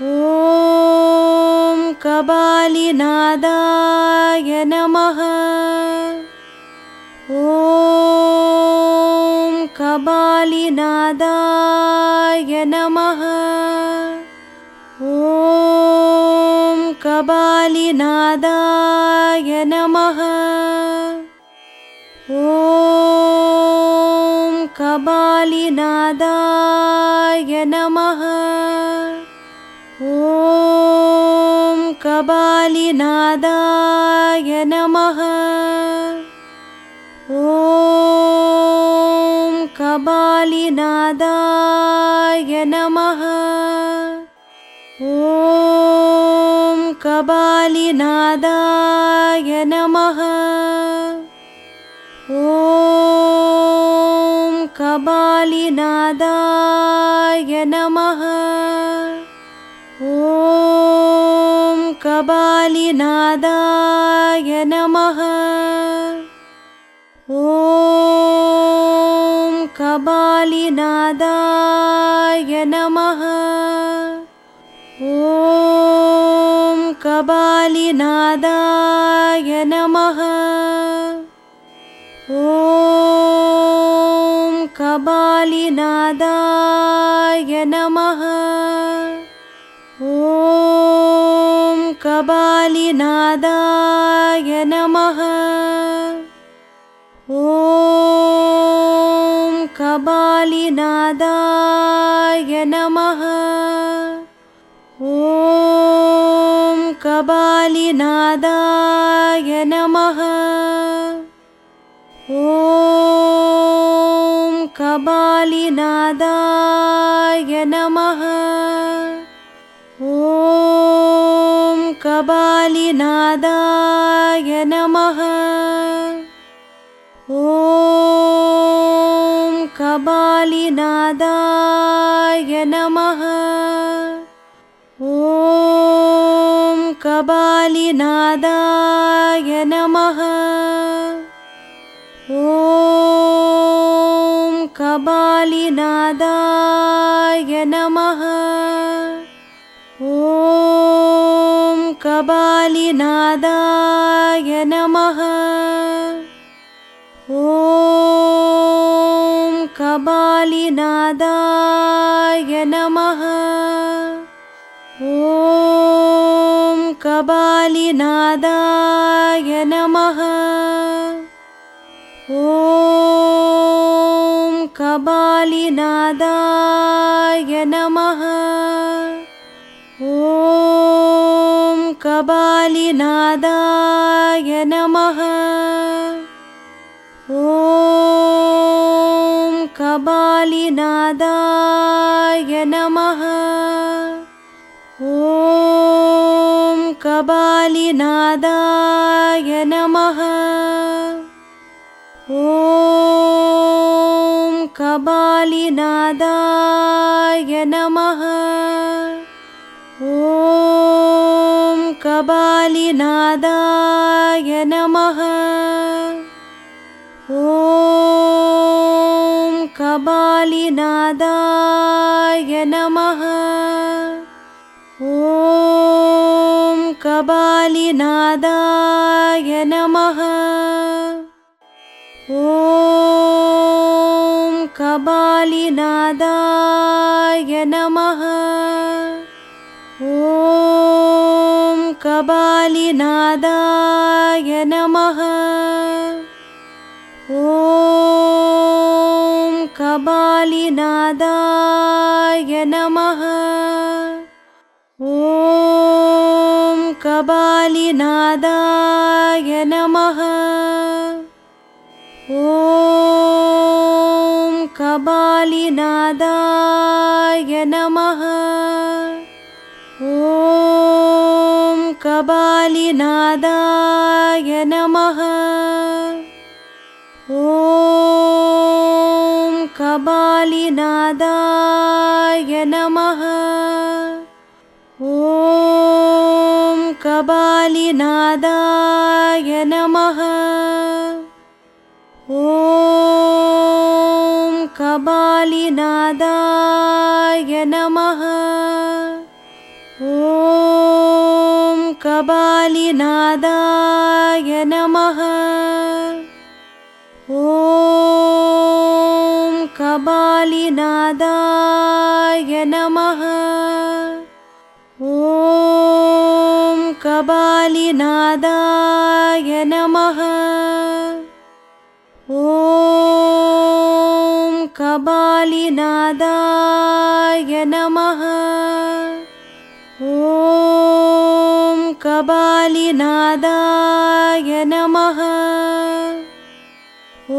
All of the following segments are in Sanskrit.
ॐ कबालिनादाय नमः। ॐ कबालिनादाय नमः। ॐ कबालिनादाय नमः। ॐ कबालिनादाय कबालिनादाय नमः। ॐ कबालिनादाय नमः। ॐ कबालिनादाय नमः। ॐ कबालिनादाय कबालिनादाय नमः। ॐ कबालिनादाय नमः। ॐ कबालिनादाय नमः। ॐ कबालिनादाय कबालिनादाय नमः। ॐ कबालिनादाय नमः। ॐ कबालिनादाय नमः। ॐ कबालिनादाय कबालिनादाय नमः। ॐ कबालिनादाय नमः। ॐ कबालिनादाय नमः। ॐ कबालिनादाय कबालिनादाय नमः। ॐ कबालिनादाय नमः। ॐ कबालिनादाय नमः। ॐ कबालिनादाय कबालिनादाय नमः। ॐ कबालिनादाय नमः। ॐ कबालिनादाय नमः। ॐ कबालिनादाय नमः कबालिनादाय नमः। ॐ कबालिनादाय नमः। ॐ कबालिनादाय नमः। ॐ कबालिनादाय कबालिनादाय नमः। ॐ कबालिनादाय नमः। ॐ कबालिनादाय नमः। ॐ कबालिनादाय कबालिनादाय नमः। ॐ कबालिनादाय नमः। ॐ कबालिनादाय कबालिनादाय नमः। ॐ कबालिनादाय नमः। ॐ कबालिनादाय नमः। ॐ कबालिनादाय कबालिनादाय नमः। ॐ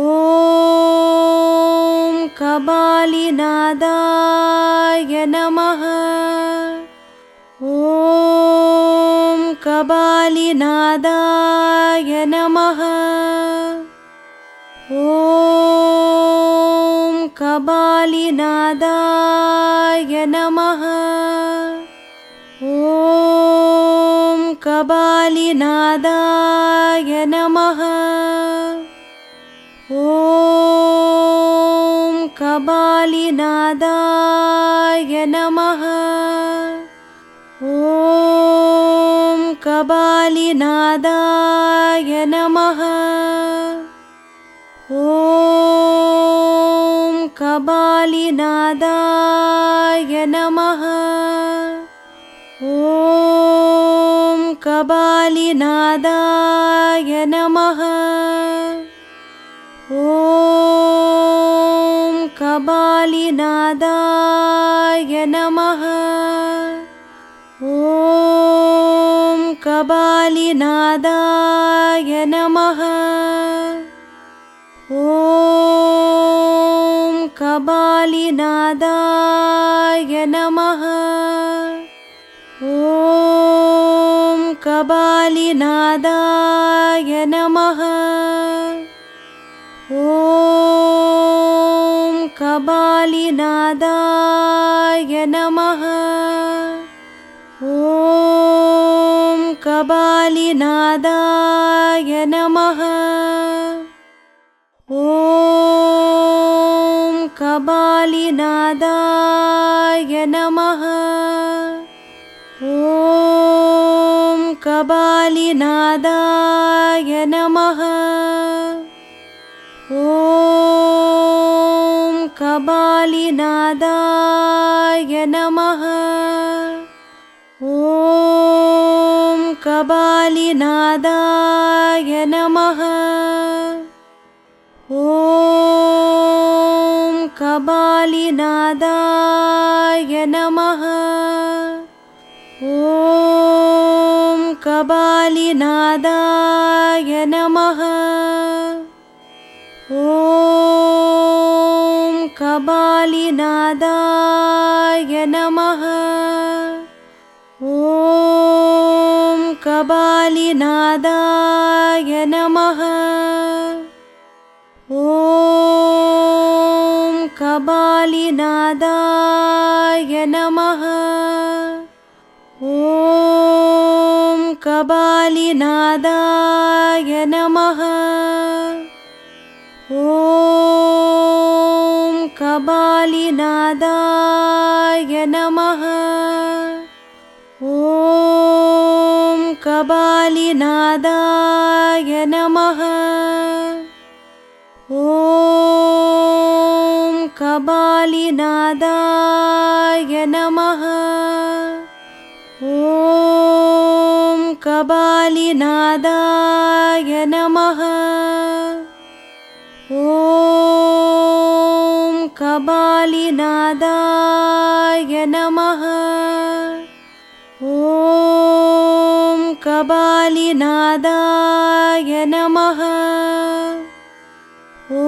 कबालिनादाय नमः। ॐ कबालिनादाय नमः। ॐ कबालिनादाय कबालिनादाय नमः। ॐ कबालिनादाय नमः। ॐ कबालिनादाय नमः। ॐ कबालिनादाय कबालिनादाय नमः। ॐ कबालिनादाय नमः। ॐ कबालिनादाय नमः। ॐ कबालिनादाय कबालिनादाय नमः। ॐ कबालिनादाय नमः। ॐ कबालिनादाय नमः। ॐ कबालिनादाय नमः। ॐ कबालिनादाय नमः। ॐ कबालिनादाय नमः। ॐ कबालिनादाय नमः। ॐ कबालिनादाय कबालिनादाय नमः। ॐ कबालिनादाय नमः। ॐ कबालिनादाय नमः। ॐ कबालिनादाय कबालिनादाय नमः। ॐ कबालिनादाय नमः। ॐ कबालिनादाय नमः। ॐ कबालिनादाय कबालिनादाय नमः। ॐ कबालिनादाय नमः। ॐ कबालिनादाय नमः। ॐ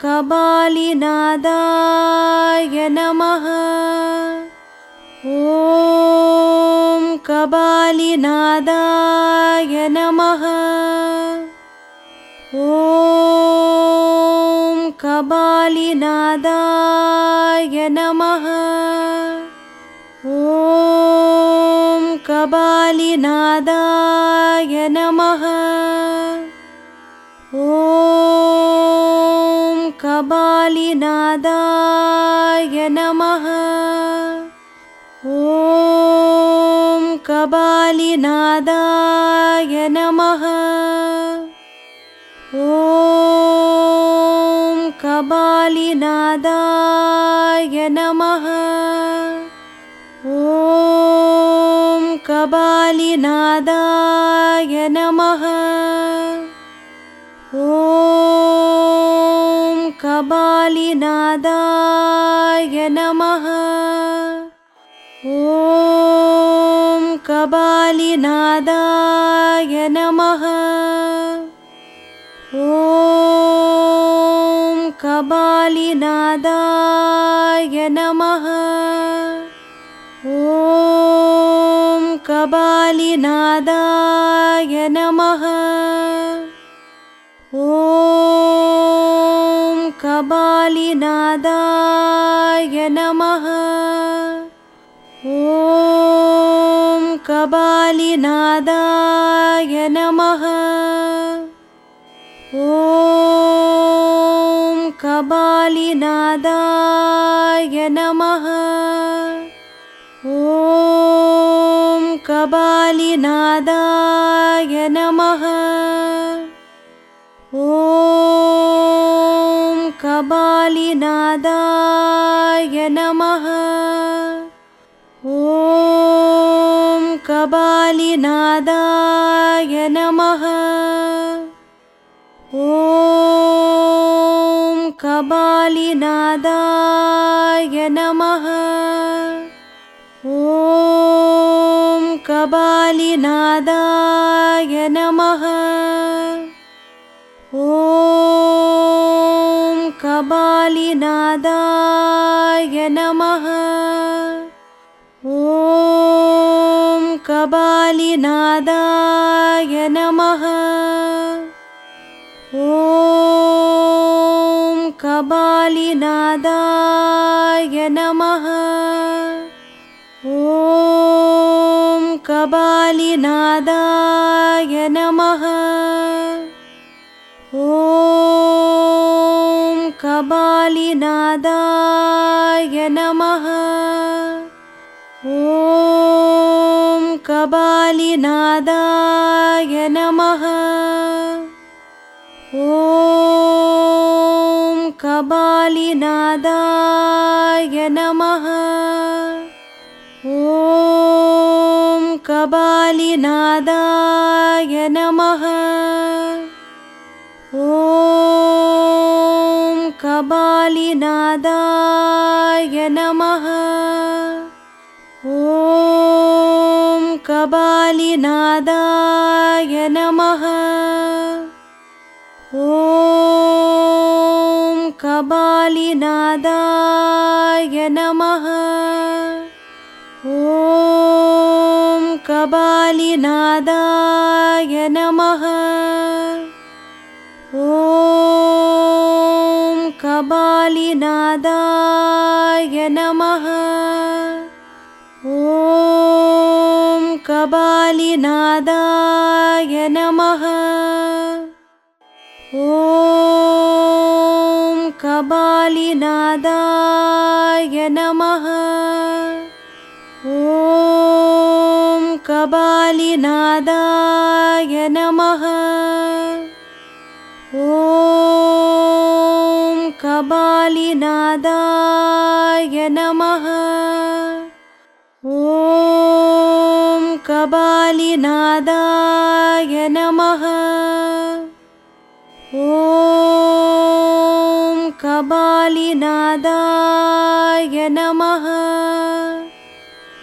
कबालिनादाय कबालिनादाय नमः। ॐ कबालिनादाय नमः। ॐ कबालिनादाय नमः। ॐ कबालिनादाय कबालिनादाय नमः। ॐ कबालिनादाय नमः। ॐ कबालिनादाय नमः। ॐ कबालिनादाय कबालिनादाय नमः ॐ कबालिनादाय नमः ॐ कबालिनादाय कबालिनादाय नमः। ॐ कबालिनादाय नमः। ॐ कबालिनादाय नमः। ॐ कबालिनादाय कबालिनादाय नमः। ॐ कबालिनादाय नमः। ॐ कबालिनादाय कबालिनादाय नमः। ॐ कबालिनादाय नमः। ॐ कबालिनादाय नमः। ॐ कबालिनादाय कबालिनादाय नमः। ॐ कबालिनादाय नमः। ॐ कबालिनादाय नमः। ॐ कबालिनादाय कबालिनादाय नमः। ॐ कबालिनादाय नमः। ॐ कबालिनादाय नमः। ॐ कबालिनादाय कबालिनादाय नमः। ॐ कबालिनादाय नमः। ॐ कबालिनादाय नमः। ॐ कबालिनादाय कबालिनादाय नमः। ॐ कबालिनादाय नमः।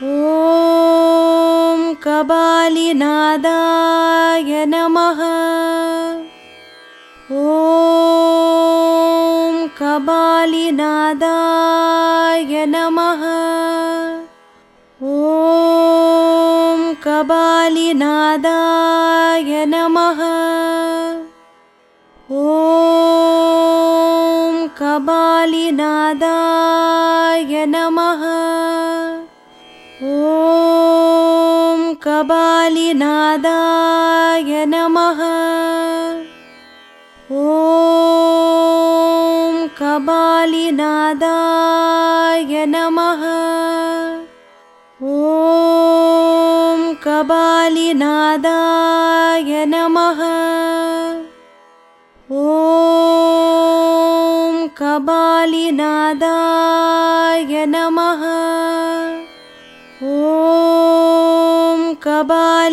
ॐ कबालिनादाय नमः। ॐ कबालिनादाय कबालिनादाय नमः। ॐ कबालिनादाय नमः। ॐ कबालिनादाय नमः। ॐ कबालिनादाय नमः कबालिनादाय नमः। ॐ कबालिनादाय नमः। ॐ कबालिनादाय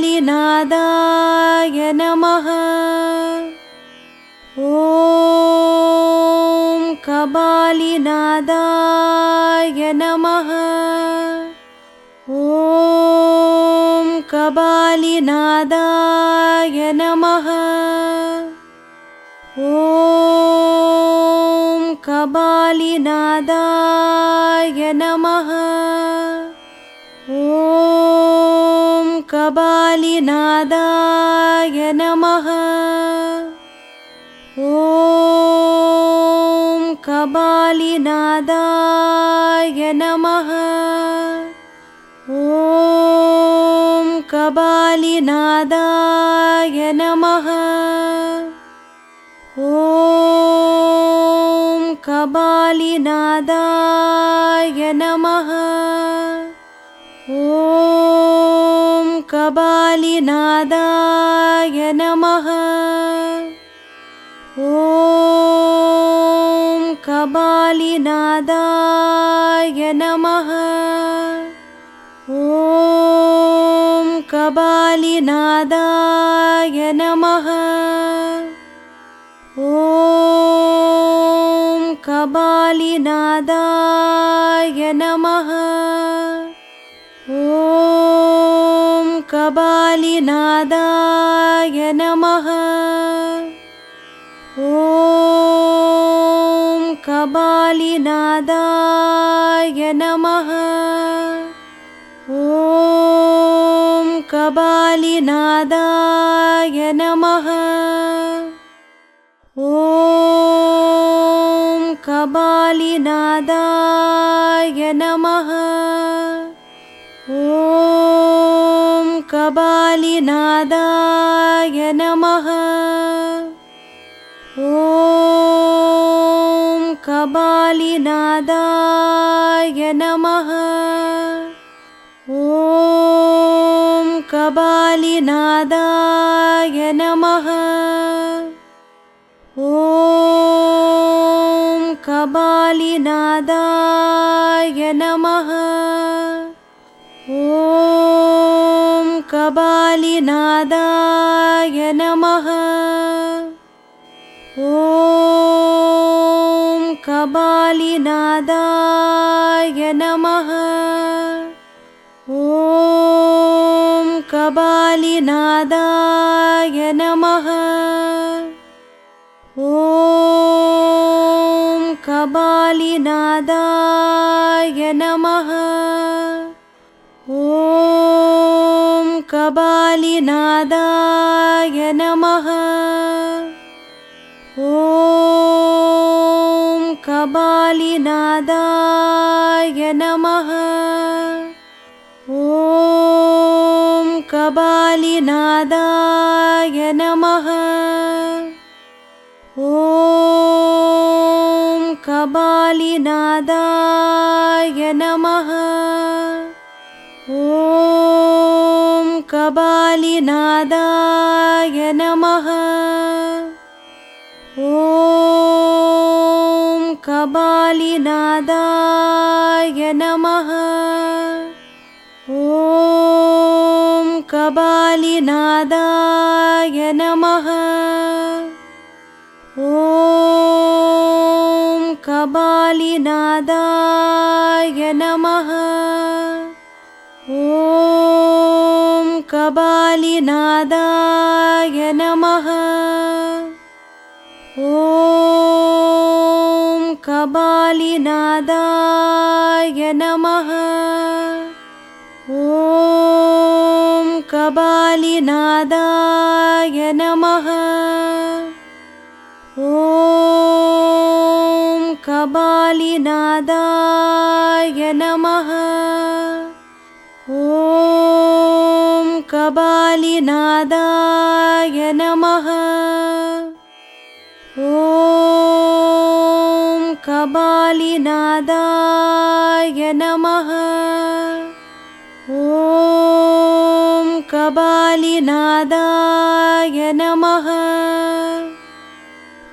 नमः। ॐ कबालिनादाय कबालिनादाय नमः। ॐ कबालिनादाय नमः। ॐ कबालिनादाय नमः। ॐ कबालिनादाय कबालिनादाय नमः। ॐ कबालिनादाय नमः। ॐ कबालिनादाय नमः। ॐ कबालिनादाय कबालिनादाय नमः। ॐ कबालिनादाय नमः। ॐ कबालिनादाय नमः। ॐ कबालिनादाय कबालिनादाय नमः। ॐ कबालिनादाय नमः। ॐ कबालिनादाय नमः। ॐ कबालिनादाय कबालिनादाय नमः। ॐ कबालिनादाय नमः। ॐ कबालिनादाय नमः। ॐ कबालिनादाय कबालिनादाय नमः। ॐ कबालिनादाय नमः। ॐ कबालिनादाय नमः। ॐ कबालिनादाय कबालिनादाय नमः। ॐ कबालिनादाय नमः। ॐ कबालिनादाय नमः। ॐ कबालिनादाय कबालिनादाय नमः। ॐ कबालिनादाय नमः। ॐ कबालिनादाय नमः। ॐ कबालिनादाय नमः कबालिनादाय नमः। ॐ कबालिनादाय नमः। ॐ कबालिनादाय नमः। ॐ कबालिनादाय कबालिनादाय नमः।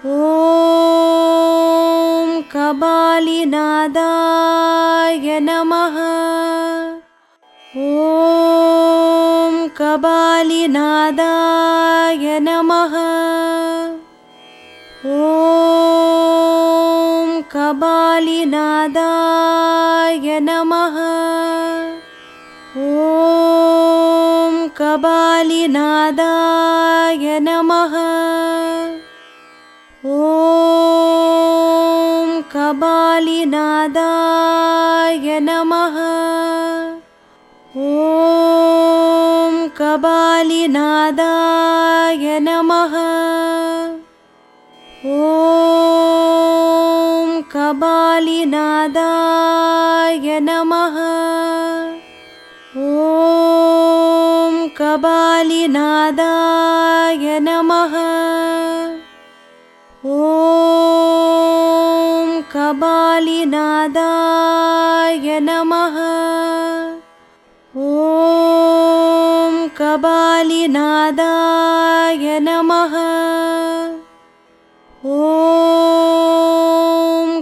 ॐ कबालिनादाय नमः। ॐ कबालिनादाय नमः। ॐ कबालिनादाय कबालिनादाय नमः। ॐ कबालिनादाय नमः। ॐ कबालिनादाय नमः। ॐ कबालिनादाय कबालिनादाय नमः। ॐ कबालिनादाय नमः। ॐ कबालिनादाय नमः। ॐ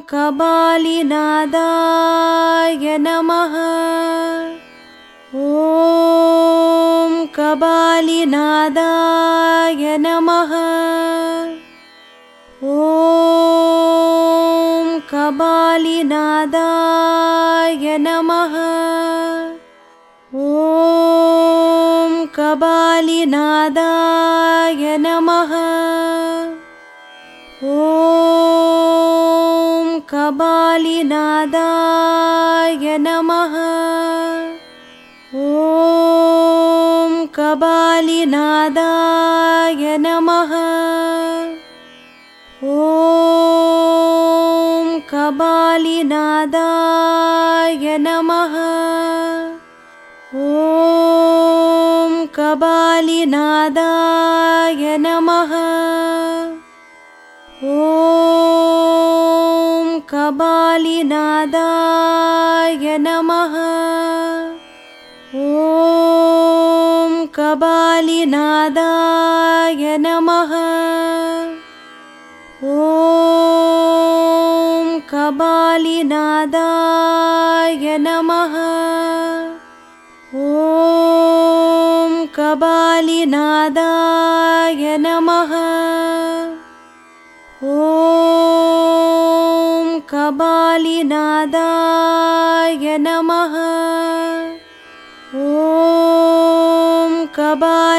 कबालिनादाय कबालिनादाय नमः। ॐ कबालिनादाय नमः। ॐ कबालिनादाय नमः। ॐ कबालिनादाय कबालिनादाय नमः। ॐ कबालिनादाय नमः। ॐ कबालिनादाय नमः। ॐ कबालिनादाय नमः। ॐ कबालिनादाय नमः। ॐ कबालिनादाय नमः। ॐ कबालिनादाय नमः। ॐ कबालिनादाय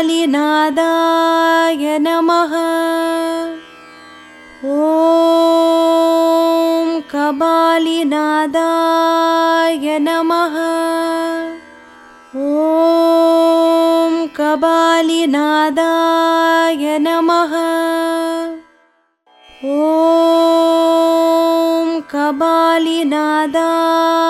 कबालिनादाय नमः। ॐ कबालिनादाय नमः। ॐ कबालिनादाय नमः। ॐ कबालिनादाय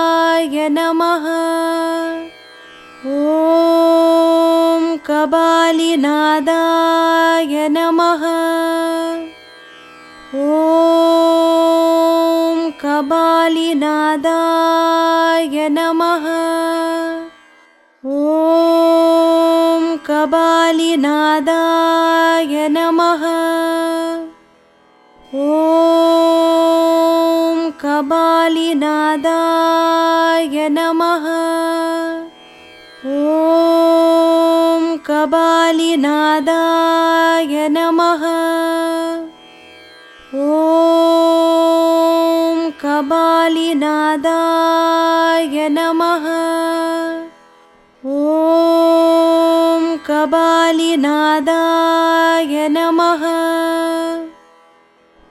कबालिनादाय नमः। ॐ कबालिनादाय नमः। ॐ कबालिनादाय नमः। ॐ कबालिनादाय कबालिनादाय नमः। ॐ कबालिनादाय नमः। ॐ कबालिनादाय नमः।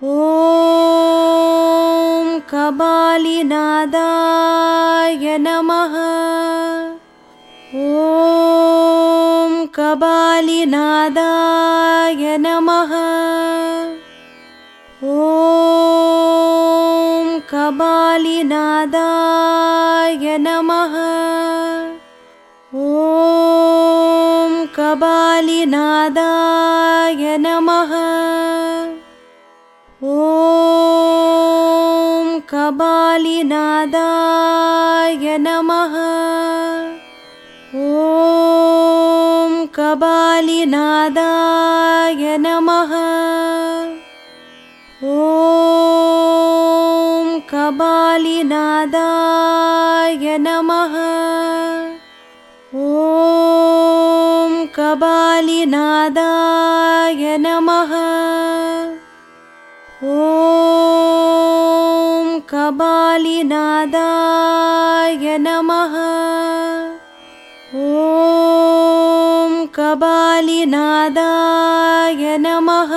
ॐ कबालिनादाय कबालिनादाय नमः। ॐ कबालिनादाय नमः। ॐ कबालिनादाय नमः। ॐ कबालिनादाय कबालिनादाय नमः। ॐ कबालिनादाय नमः। ॐ कबालिनादाय नमः। ॐ कबालिनादाय कबालिनादाय नमः।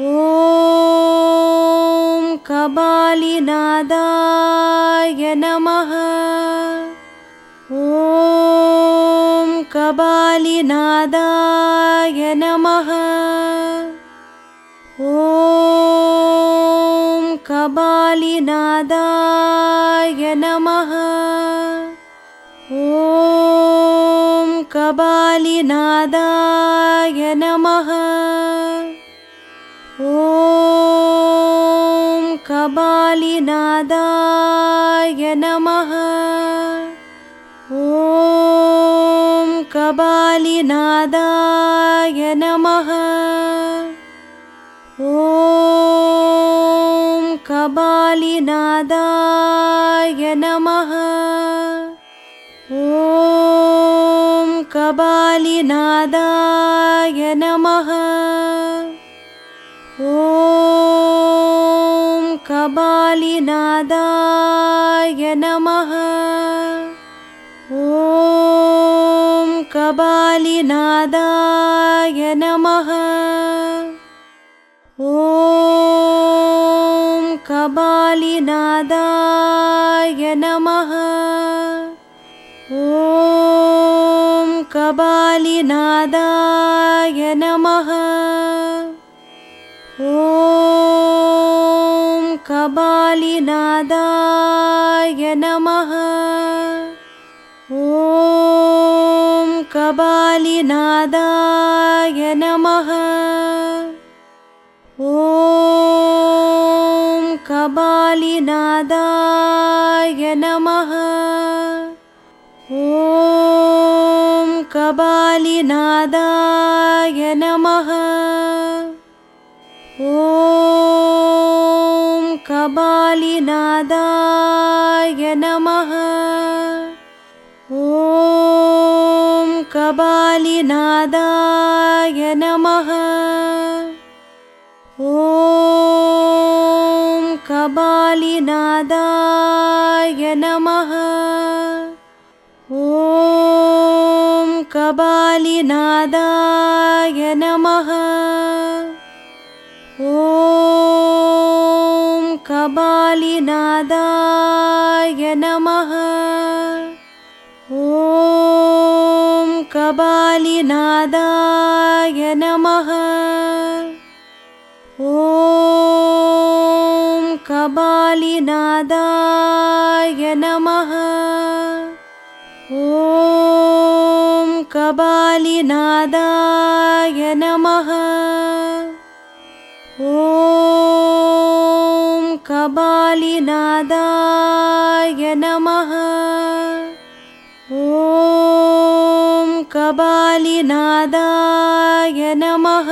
ॐ कबालिनादाय नमः। ॐ कबालिनादाय नमः। ॐ कबालिनादाय कबालिनादाय नमः। ॐ कबालिनादाय नमः। ॐ कबालिनादाय नमः। ॐ कबालिनादाय कबालिनादाय नमः। ॐ कबालिनादाय नमः। ॐ कबालिनादाय नमः। ॐ कबालिनादाय कबालिनादाय नमः। ॐ कबालिनादाय नमः। ॐ कबालिनादाय नमः। ॐ कबालिनादाय कबालिनादाय नमः ॐ कबालिनादाय नमः ॐ कबालिनादाय कबालिनादाय नमः। ॐ कबालिनादाय नमः। ॐ कबालिनादाय नमः। ॐ कबालिनादाय नमः। ॐ कबालिनादाय नमः। ॐ कबालिनादाय नमः। ॐ कबालिनादाय नमः।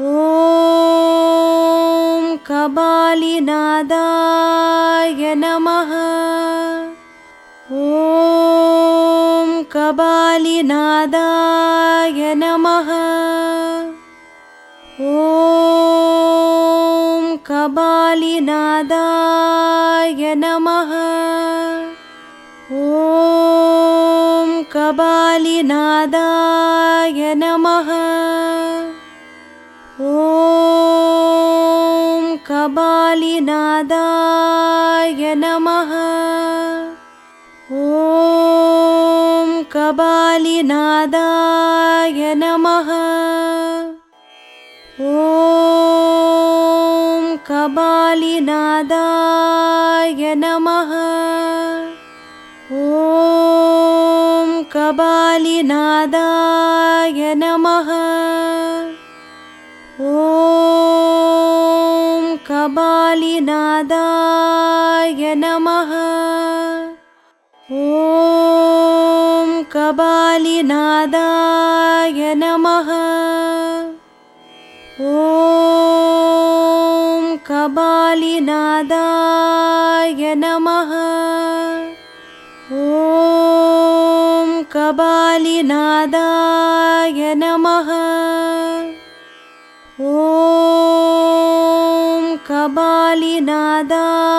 ॐ कबालिनादाय कबालिनादाय नमः। ॐ कबालिनादाय नमः। ॐ कबालिनादाय नमः। ॐ कबालिनादाय कबालिनादाय नमः। ॐ कबालिनादाय नमः। ॐ कबालिनादाय नमः। ॐ कबालिनादाय नमः। ॐ कबालिनादाय नमः। ॐ कबालिनादाय नमः। ॐ कबालिनादाय नमः। ॐ कबालिनादाय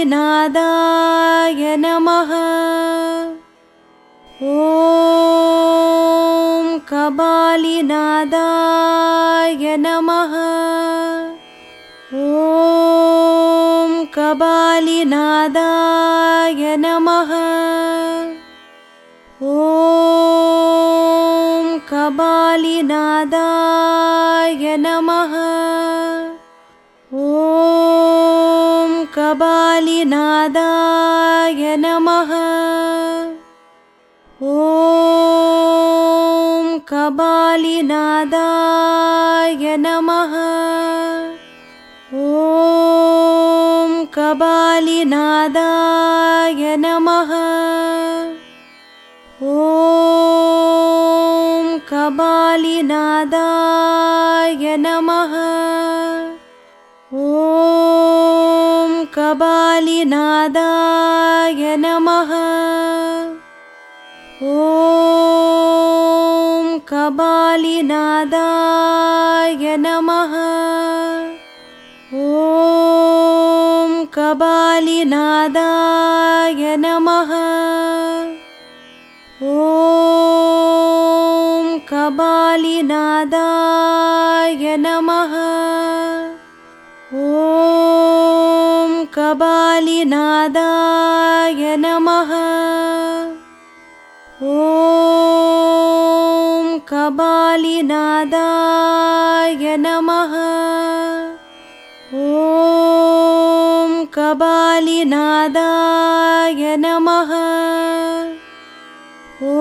कबालिनादाय नमः ॐ कबालिनादाय नमः ॐ कबालिनादाय कबालिनादाय नमः। ॐ कबालिनादाय नमः। ॐ कबालिनादाय नमः। ॐ कबालिनादाय कबालिनादाय नमः। ॐ कबालिनादाय नमः। ॐ कबालिनादाय नमः। ॐ कबालिनादाय नमः कबालिनादाय नमः। ॐ कबालिनादाय नमः। ॐ कबालिनादाय नमः। ॐ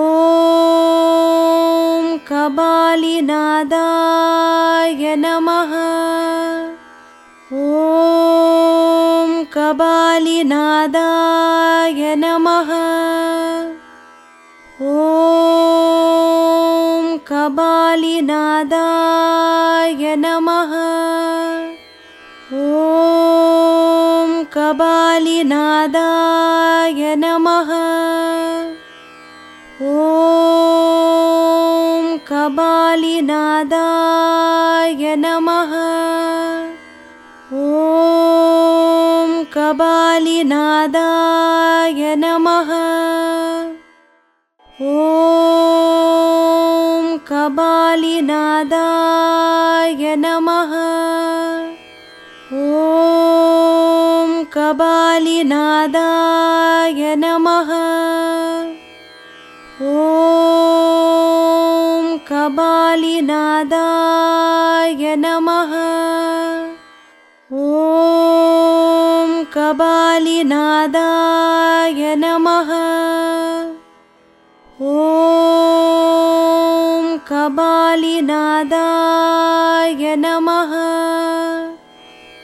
कबालिनादाय कबालिनादाय नमः। ॐ कबालिनादाय नमः। ॐ कबालिनादाय नमः। ॐ कबालिनादाय कबालिनादाय नमः। ॐ कबालिनादाय नमः। ॐ कबालिनादाय नमः। ॐ कबालिनादाय कबालिनादाय नमः। ॐ कबालिनादाय नमः।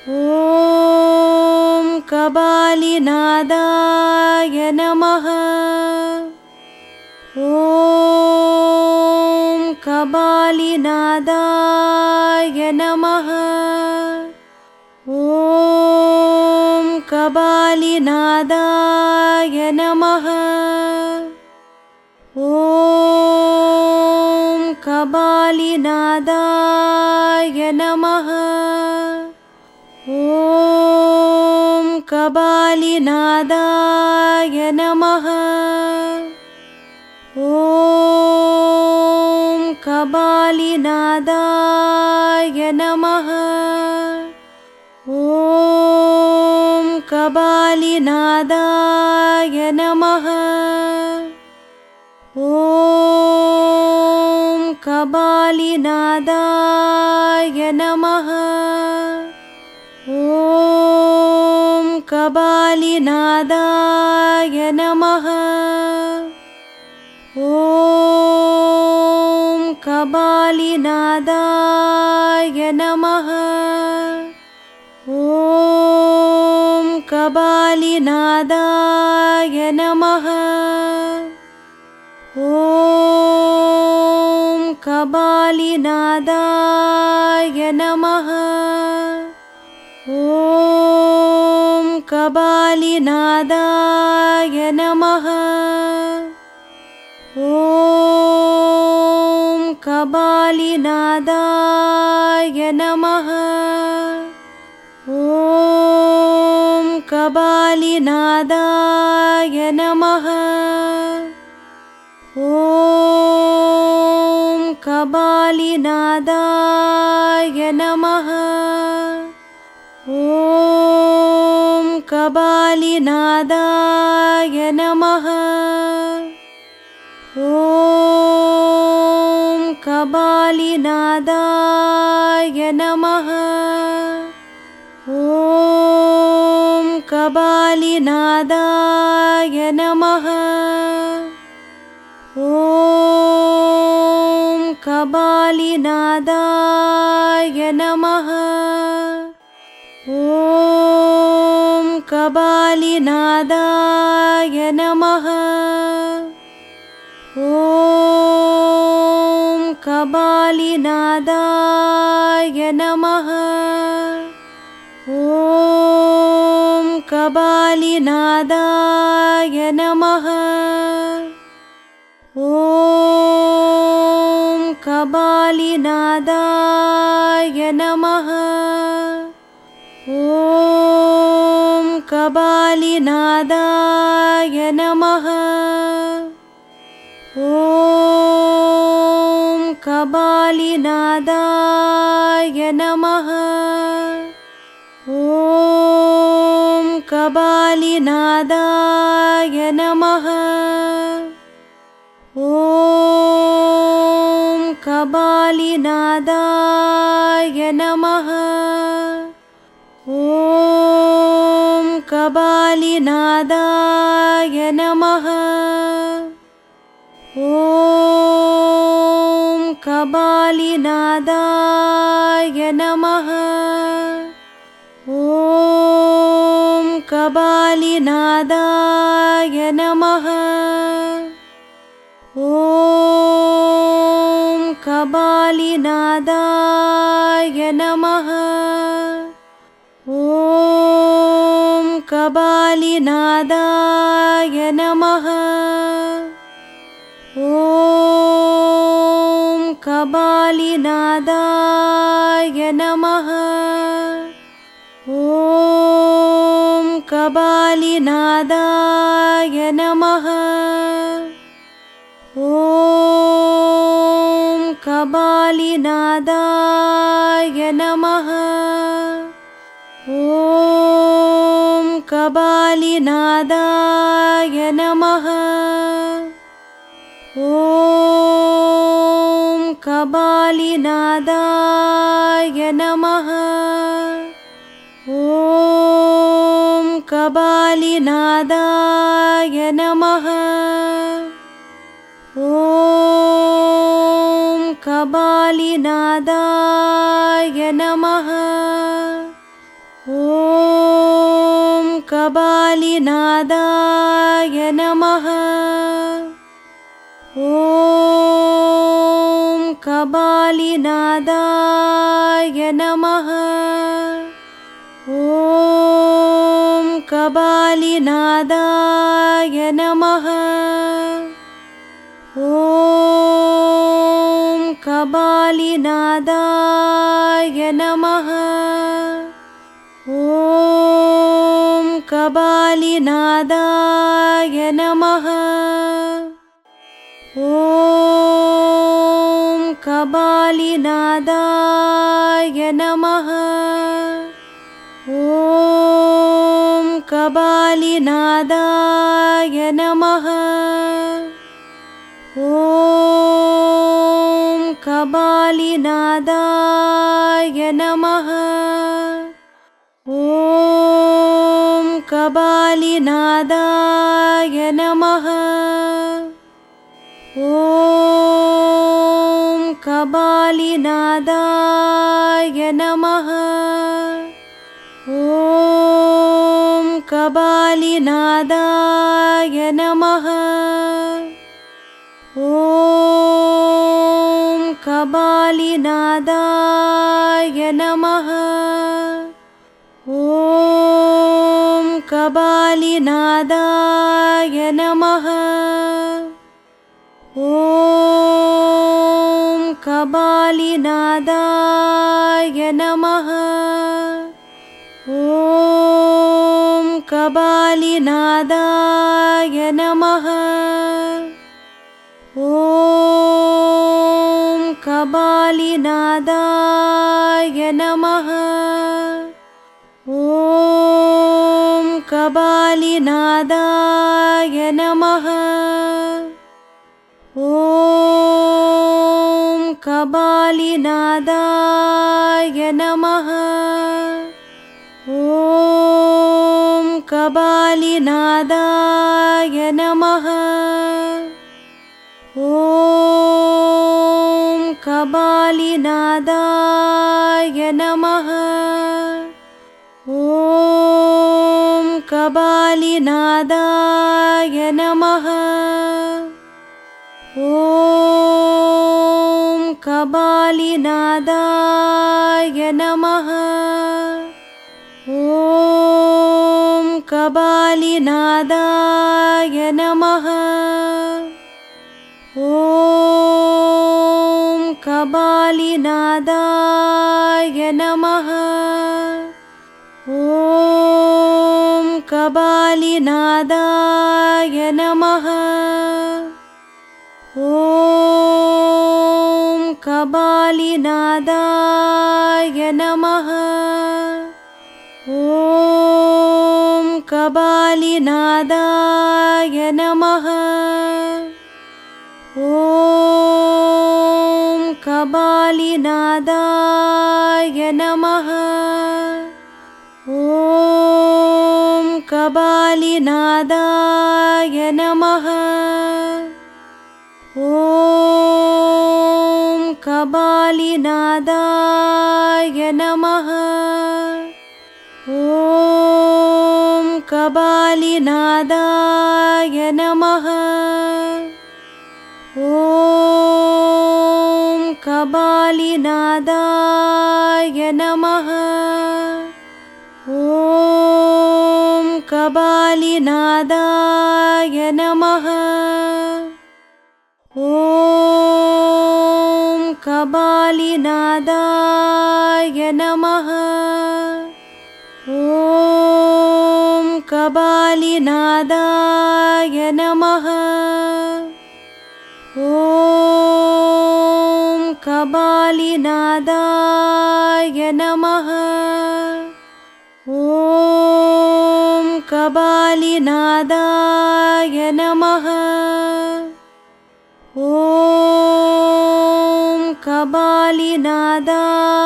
ॐ कबालिनादाय नमः। ॐ कबालिनादाय कबालिनादाय नमः। ॐ कबालिनादाय नमः। ॐ कबालिनादाय नमः। ॐ कबालिनादाय कबालिनादाय नमः। ॐ कबालिनादाय नमः। ॐ कबालिनादाय कबालिनादाय नमः। ॐ कबालिनादाय नमः। ॐ कबालिनादाय नमः। ॐ कबालिनादाय कबालिनादाय नमः। ॐ कबालिनादाय नमः। ॐ कबालिनादाय नमः कबालिनादाय नमः। ॐ कबालिनादाय नमः। ॐ कबालिनादाय नमः। ॐ कबालिनादाय कबालिनादाय नमः। ॐ कबालिनादाय नमः। ॐ कबालिनादाय नमः। ॐ कबालिनादाय कबालिनादाय नमः। ॐ कबालिनादाय नमः। ॐ कबालिनादाय नमः। ॐ कबालिनादाय नमः। ॐ कबालिनादाय नमः। ॐ कबालिनादाय नमः। ॐ कबालिनादाय नमः। ॐ कबालिनादाय कबालिनादाय नमः। ॐ कबालिनादाय नमः। ॐ कबालिनादाय नमः। ॐ कबालिनादाय कबालिनादाय नमः। ॐ कबालिनादाय नमः। ॐ कबालिनादाय नमः। ॐ कबालिनादाय कबालिनादाय नमः। ॐ कबालिनादाय नमः। ॐ कबालिनादाय नमः। ॐ कबालिनादाय नमः कबालिनादाय नमः। ॐ कबालिनादाय नमः। ॐ कबालिनादाय नमः। ॐ कबालिनादाय कबालिनादाय नमः। ॐ कबालिनादाय नमः। ॐ कबालिनादाय नमः। ॐ कबालिनादाय कबालिनादाय नमः। ॐ कबालिनादाय नमः। ॐ कबालिनादाय नमः। ॐ कबालिनादाय कबालिनादाय नमः। ॐ कबालिनादाय नमः। ॐ कबालिनादाय नमः। ॐ कबालिनादाय कबालिनादाय नमः। ॐ कबालिनादाय नमः। ॐ कबालिनादाय नमः। ॐ कबालिनादाय कबालिनादाय नमः। ॐ कबालिनादाय नमः। ॐ कबालिनादाय नमः। ॐ कबालिनादाय कबालिनादाय नमः। ॐ कबालिनादाय नमः। ॐ कबालिनादाय कबालिनादाय नमः। ॐ कबालिनादाय नमः। ॐ कबालिनादाय नमः। ॐ कबालिनादाय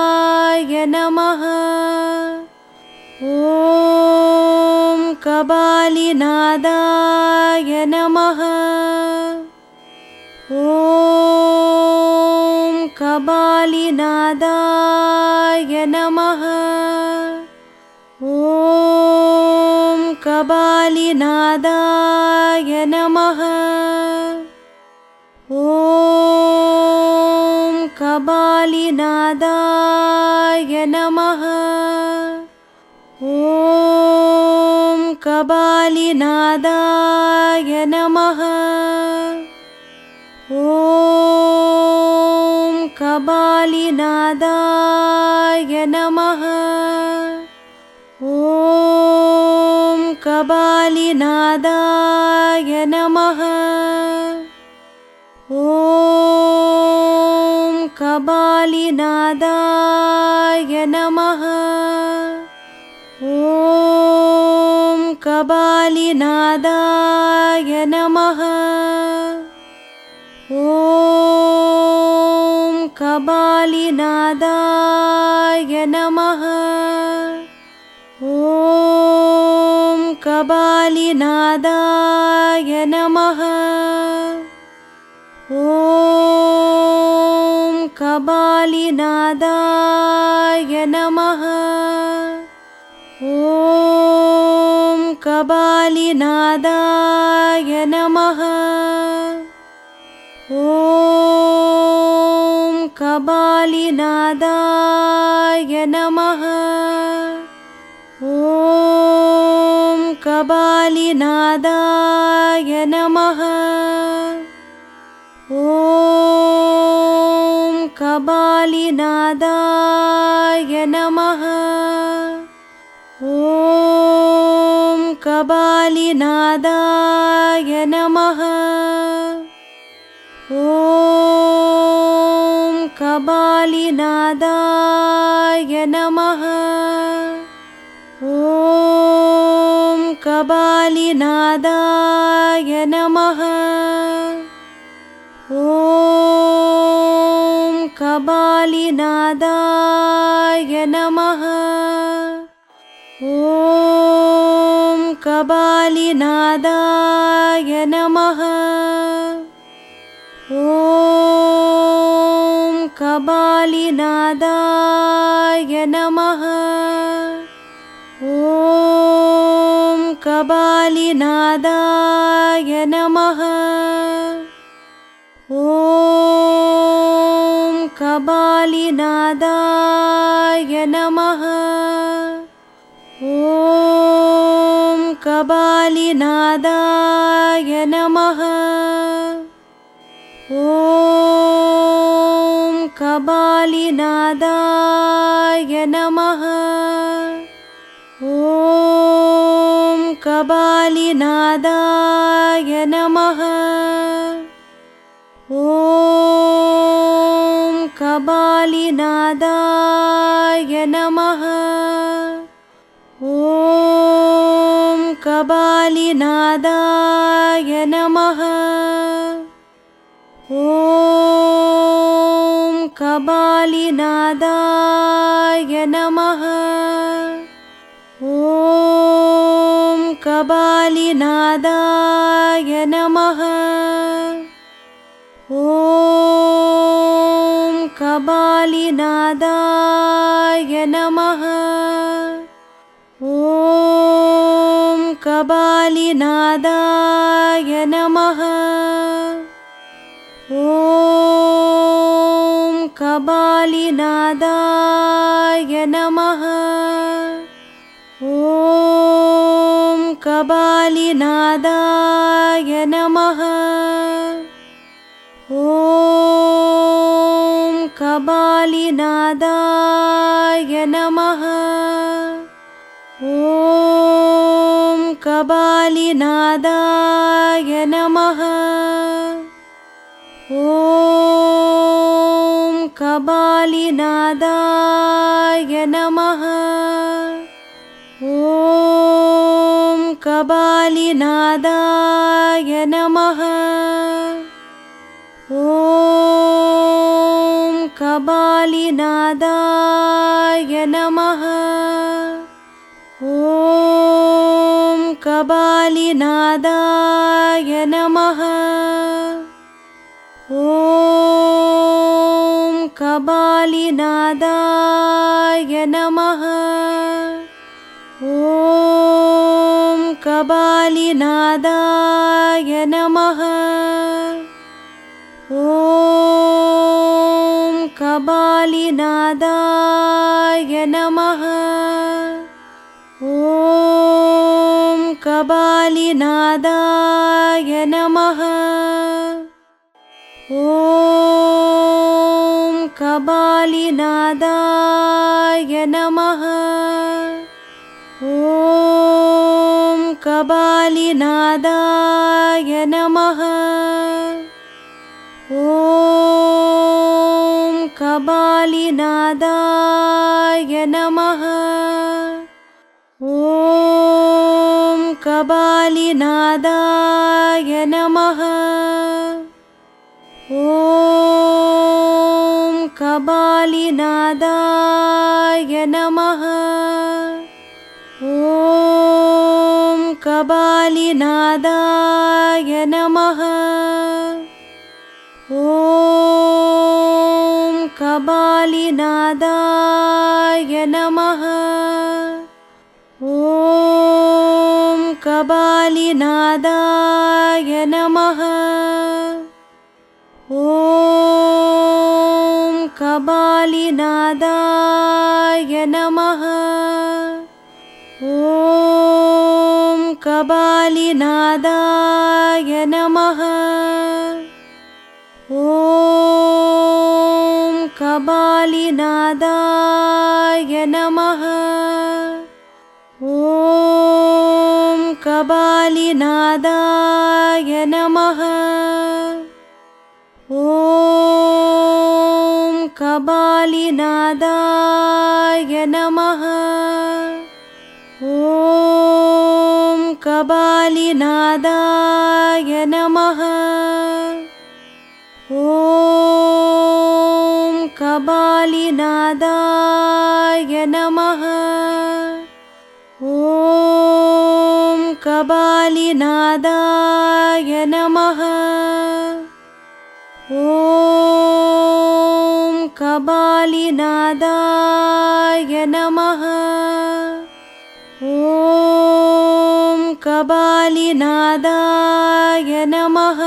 कबालिनादाय नमः। ॐ कबालिनादाय नमः। ॐ कबालिनादाय कबालिनादाय नमः। ॐ कबालिनादाय नमः। ॐ कबालिनादाय नमः। ॐ कबालिनादाय कबालिनादाय नमः। ॐ कबालिनादाय नमः। ॐ कबालिनादाय नमः। ॐ कबालिनादाय नमः। ॐ कबालिनादाय नमः। ॐ कबालिनादाय नमः। ॐ कबालिनादाय नमः। ॐ कबालिनादाय कबालिनादाय नमः। ॐ कबालिनादाय नमः। ॐ कबालिनादाय नमः। ॐ कबालिनादाय कबालिनादाय नमः। ॐ कबालिनादाय नमः। ॐ कबालिनादाय नमः। ॐ कबालिनादाय कबालिनादाय नमः ॐ कबालिनादाय नमः ॐ कबालिनादाय नमः ॐ कबालिनादाय कबालिनादाय नमः। ॐ कबालिनादाय नमः। ॐ कबालिनादाय नमः। ॐ कबालिनादाय कबालिनादाय नमः। ॐ कबालिनादाय नमः। ॐ कबालिनादाय कबालिनादाय नमः। ॐ कबालिनादाय नमः। ॐ कबालिनादाय नमः। ॐ कबालिनादाय कबालिनादाय नमः। ॐ कबालिनादाय नमः। ॐ कबालिनादाय नमः। ॐ कबालिनादाय कबालिनादाय नमः। ॐ कबालिनादाय नमः। ॐ कबालिनादाय नमः। ॐ कबालिनादाय कबालिनादाय नमः ॐ कबालिनादाय नमः ॐ कबालिनादाय कबालिनादाय नमः। ॐ कबालिनादाय नमः। ॐ कबालिनादाय नमः। ॐ कबालिनादाय कबालिनादाय नमः। ॐ कबालिनादाय नमः। ॐ कबालिनादाय नमः। ॐ कबालिनादाय कबालिनादाय नमः। ॐ कबालिनादाय नमः।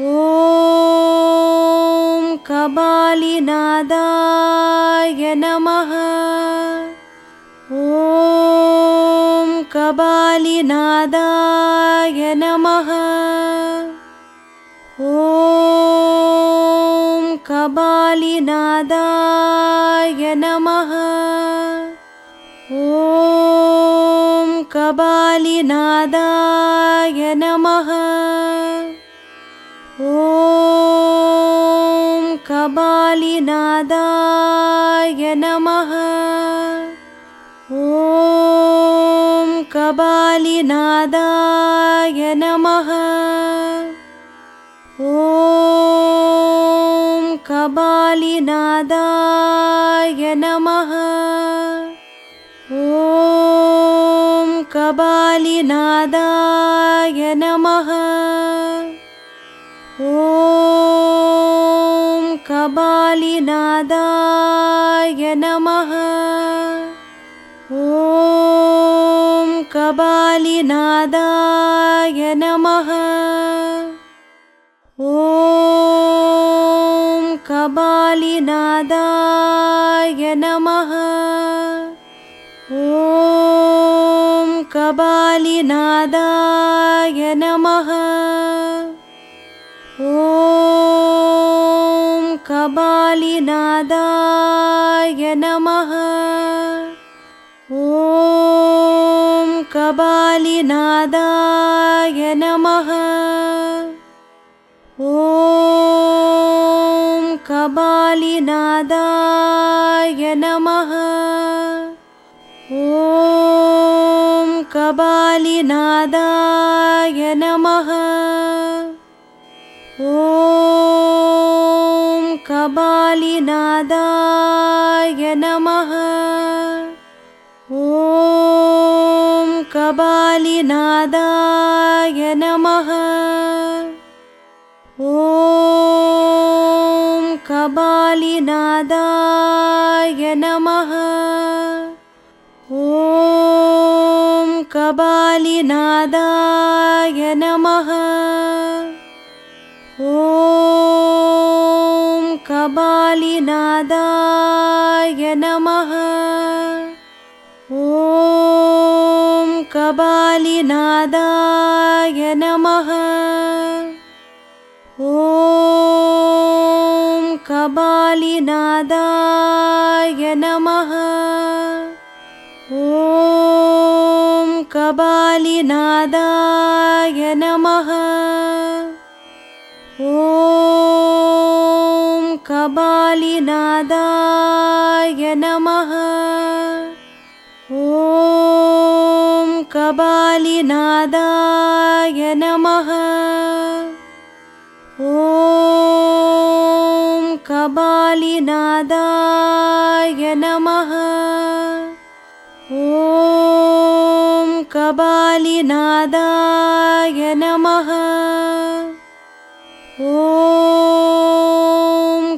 ॐ कबालिनादाय नमः। ॐ कबालिनादाय कबालिनादाय नमः। ॐ कबालिनादाय नमः। ॐ कबालिनादाय नमः। ॐ कबालिनादाय कबालिनादाय नमः। ॐ कबालिनादाय नमः। ॐ कबालिनादाय नमः। ॐ कबालिनादाय नमः। ॐ कबालिनादाय नमः। ॐ कबालिनादाय नमः। ॐ कबालिनादाय नमः। ॐ कबालिनादाय कबालिनादाय नमः। ॐ कबालिनादाय नमः। ॐ कबालिनादाय नमः। ॐ कबालिनादाय कबालिनादाय नमः। ॐ कबालिनादाय नमः। ॐ कबालिनादाय नमः। ॐ कबालिनादाय नमः। ॐ कबालिनादाय नमः। ॐ कबालिनादाय नमः। ॐ कबालिनादाय नमः कबालिनादाय नमः। ॐ कबालिनादाय नमः। ॐ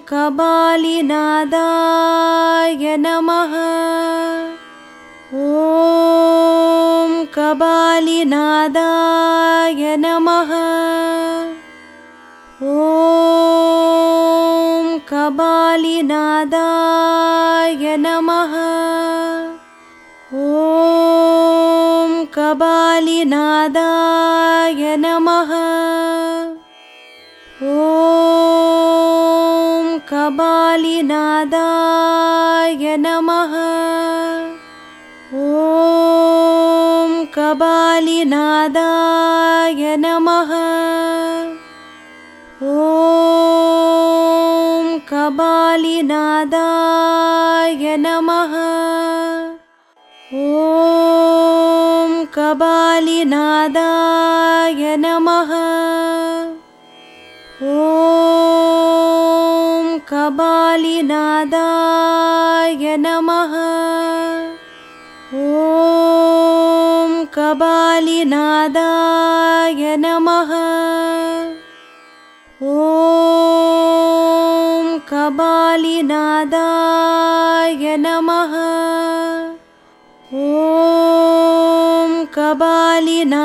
कबालिनादाय नमः। ॐ कबालिनादाय कबालिनादाय नमः। ॐ कबालिनादाय नमः। ॐ कबालिनादाय नमः। ॐ कबालिनादाय नमः। ॐ कबालिनादाय नमः ॐ कबालिनादाय नमः ॐ कबालिनादाय नमः ॐ कबालिनादाय कबालिनादाय नमः। ॐ कबालिनादाय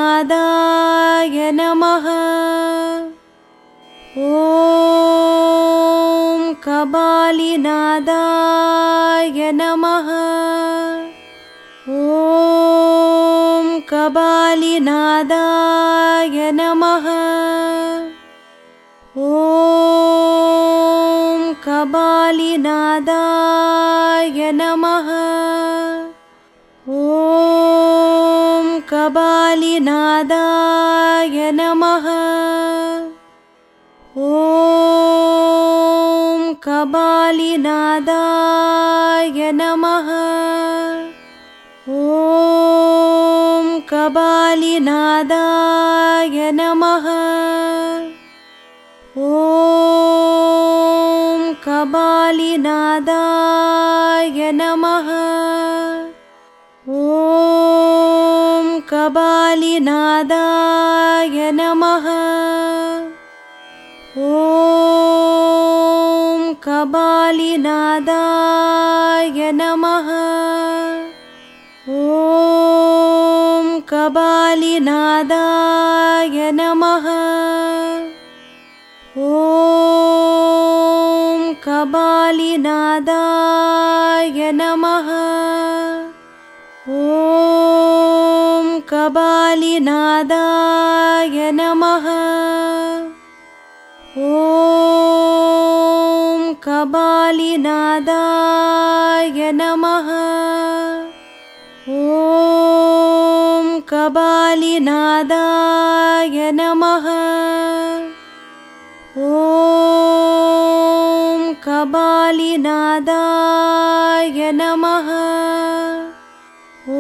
नमः। ॐ कबालिनादाय नमः। ॐ कबालिनादाय नमः। ॐ कबालिनादाय नमः। ॐ कबालिनादाय नमः। ॐ कबालिनादाय नमः। ॐ कबालिनादाय कबालिनादाय नमः। ॐ कबालिनादाय नमः। ॐ कबालिनादाय नमः। ॐ कबालिनादाय नमः। ॐ कबालिनादाय नमः ॐ कबालिनादाय नमः ॐ कबालिनादाय नमः ॐ कबालिनादाय कबालिनादाय नमः। ॐ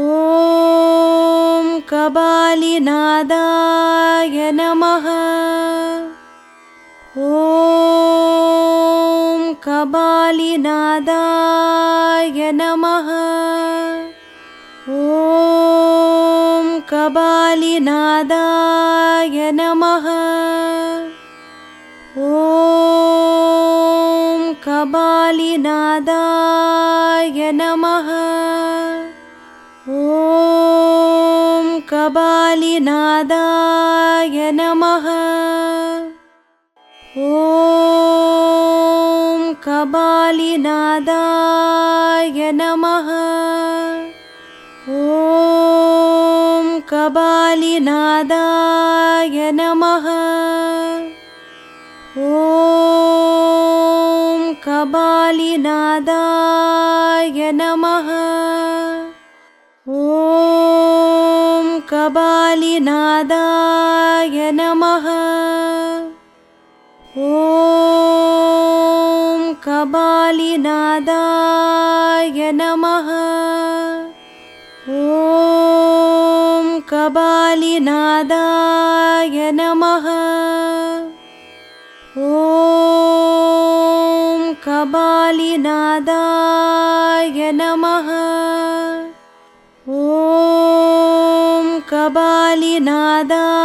कबालिनादाय नमः। ॐ कबालिनादाय नमः। ॐ कबालिनादाय कबालिनादाय नमः। ॐ कबालिनादाय नमः। ॐ कबालिनादाय नमः। ॐ कबालिनादाय नमः। ॐ कबालिनादाय नमः। ॐ कबालिनादाय नमः। ॐ कबालिनादाय नमः। ॐ ि नमः ॐ कबालिनादा